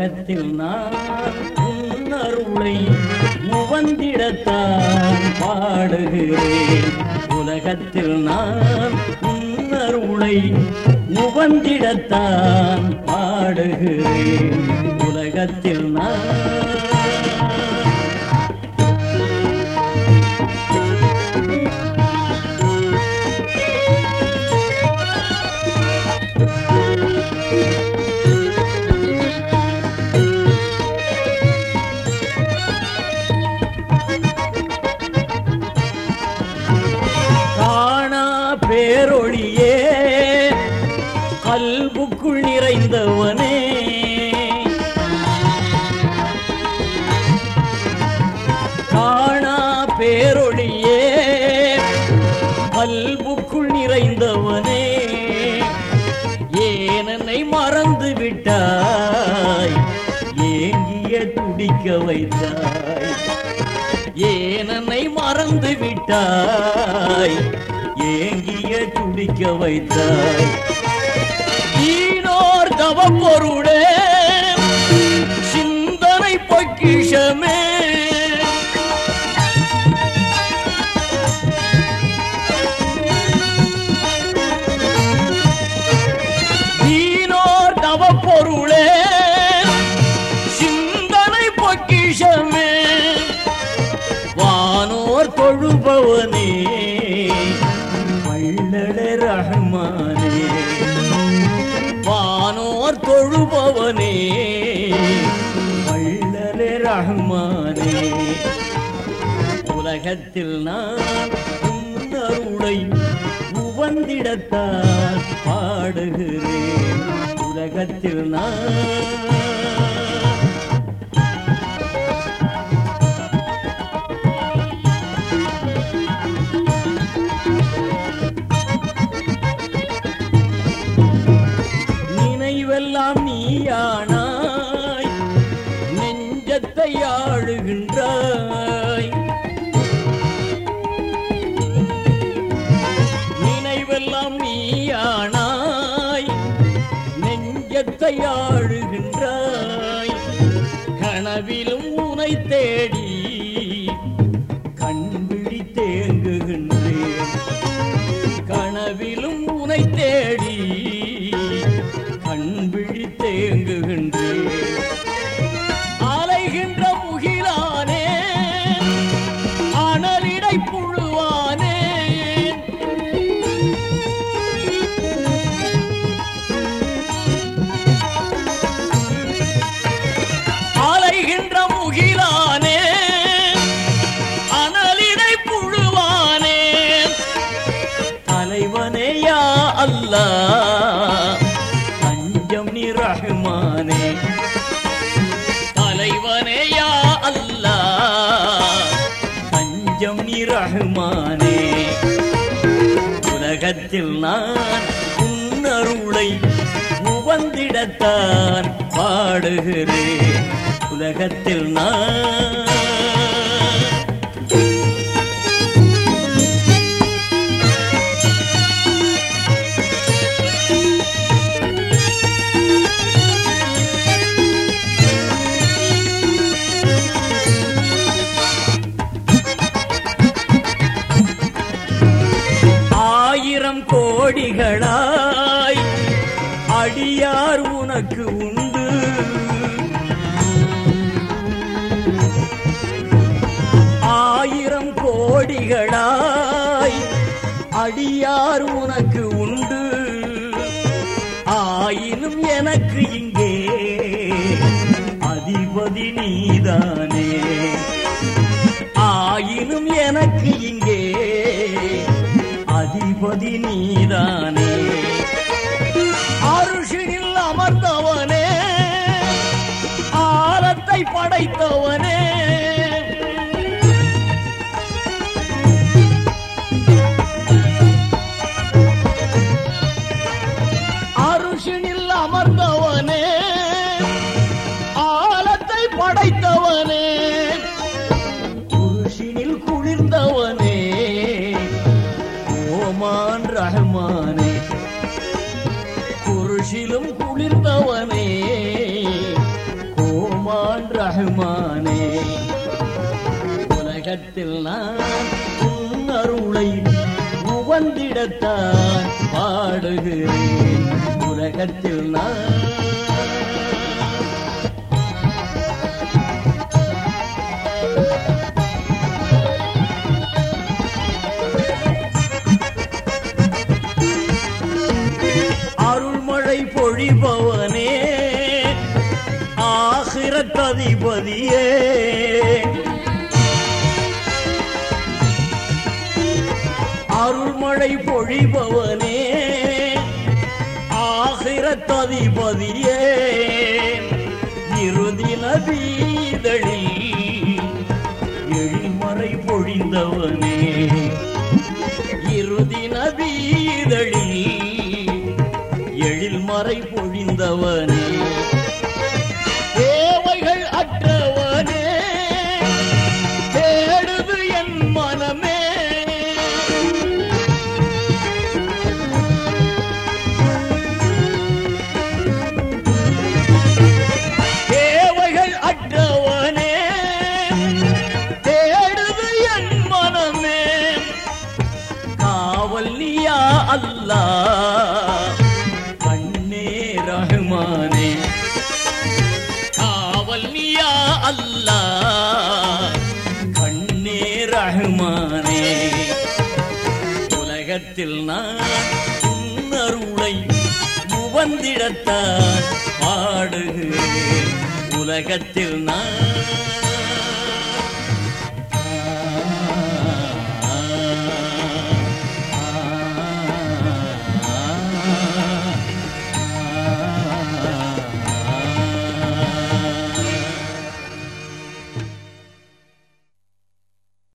உலகத்தில் நான் அருளை முவந்திடத்தான் பாடுகிறேன். உலகத்தில் நான் அருளை முவந்திடத்தான் பாடுகிறேன். உலகத்தில் அல்புக்குள் நிறைந்தவனே. காணா பேரொழியே அல்புக்குள் நிறைந்தவனே. ஏனனை மறந்து விட்டாய் ஏங்கிய துடிக்க வைத்தாய். ஏனனை மறந்து விட்டாய் ஏங்கிய துடிக்க வைத்தாய். ஈனோர் தவப்பொருளே சிந்தனை பொக்கிஷமே. ஈனோர் தவப்பொருளே சிந்தனை பொக்கிஷமே. வானோர் தொழுபவனே வள்ளலே ரஹ்மானே உலகத்தில் நான் அருளை உவந்திடத்தான் பாடுகிறேன். உலகத்தில் நான் நினைவெல்லாம் நீயானாய். நெஞ்சத்தை ஆளுகின்றாய். கனவிலும் உனை தேடி கண்விழி தேங்குகின்றேன். கனவிலும் உனை தேடி கண்விழி தேங்குகின்றேன். ரஹ்மானே உலகத்தில் நான் உன்னருளை உவந்திடத்தான் பாடுகிறேன். உலகத்தில் நான் கோடிகளாய் அடியார் உனக்கு உண்டு. ஆயிரம் கோடிகளாய் அடியார் உனக்கு உண்டு. ஆயினும் எனக்கு இங்கே அதிபதி நீதானே. ஆயினும் எனக்கு இங்கே அதிபதி நீதானே ரஹ்மானே உலகத்தில் நான் அருளை உவந்திடத்தான் பாடுகிறேன். உலகத்தில் நான் ஆகிரத்ததிபதியே அருள்மழை பொழிபவனே ஆகிரத்ததிபதியே இறுதி நபீதழில் எழிமறை பொழிந்தவனே இறுதி எழில் மறை பொழிந்தவனே. அல்லா கண்ணே ரஹ்மானே. காவல் நீயா அல்லா கண்ணே ரஹ்மானே. உலகத்தில் நான் உன் அருளை முவந்திடத்தான் பாடுகிறேன். உலகத்தில் நான்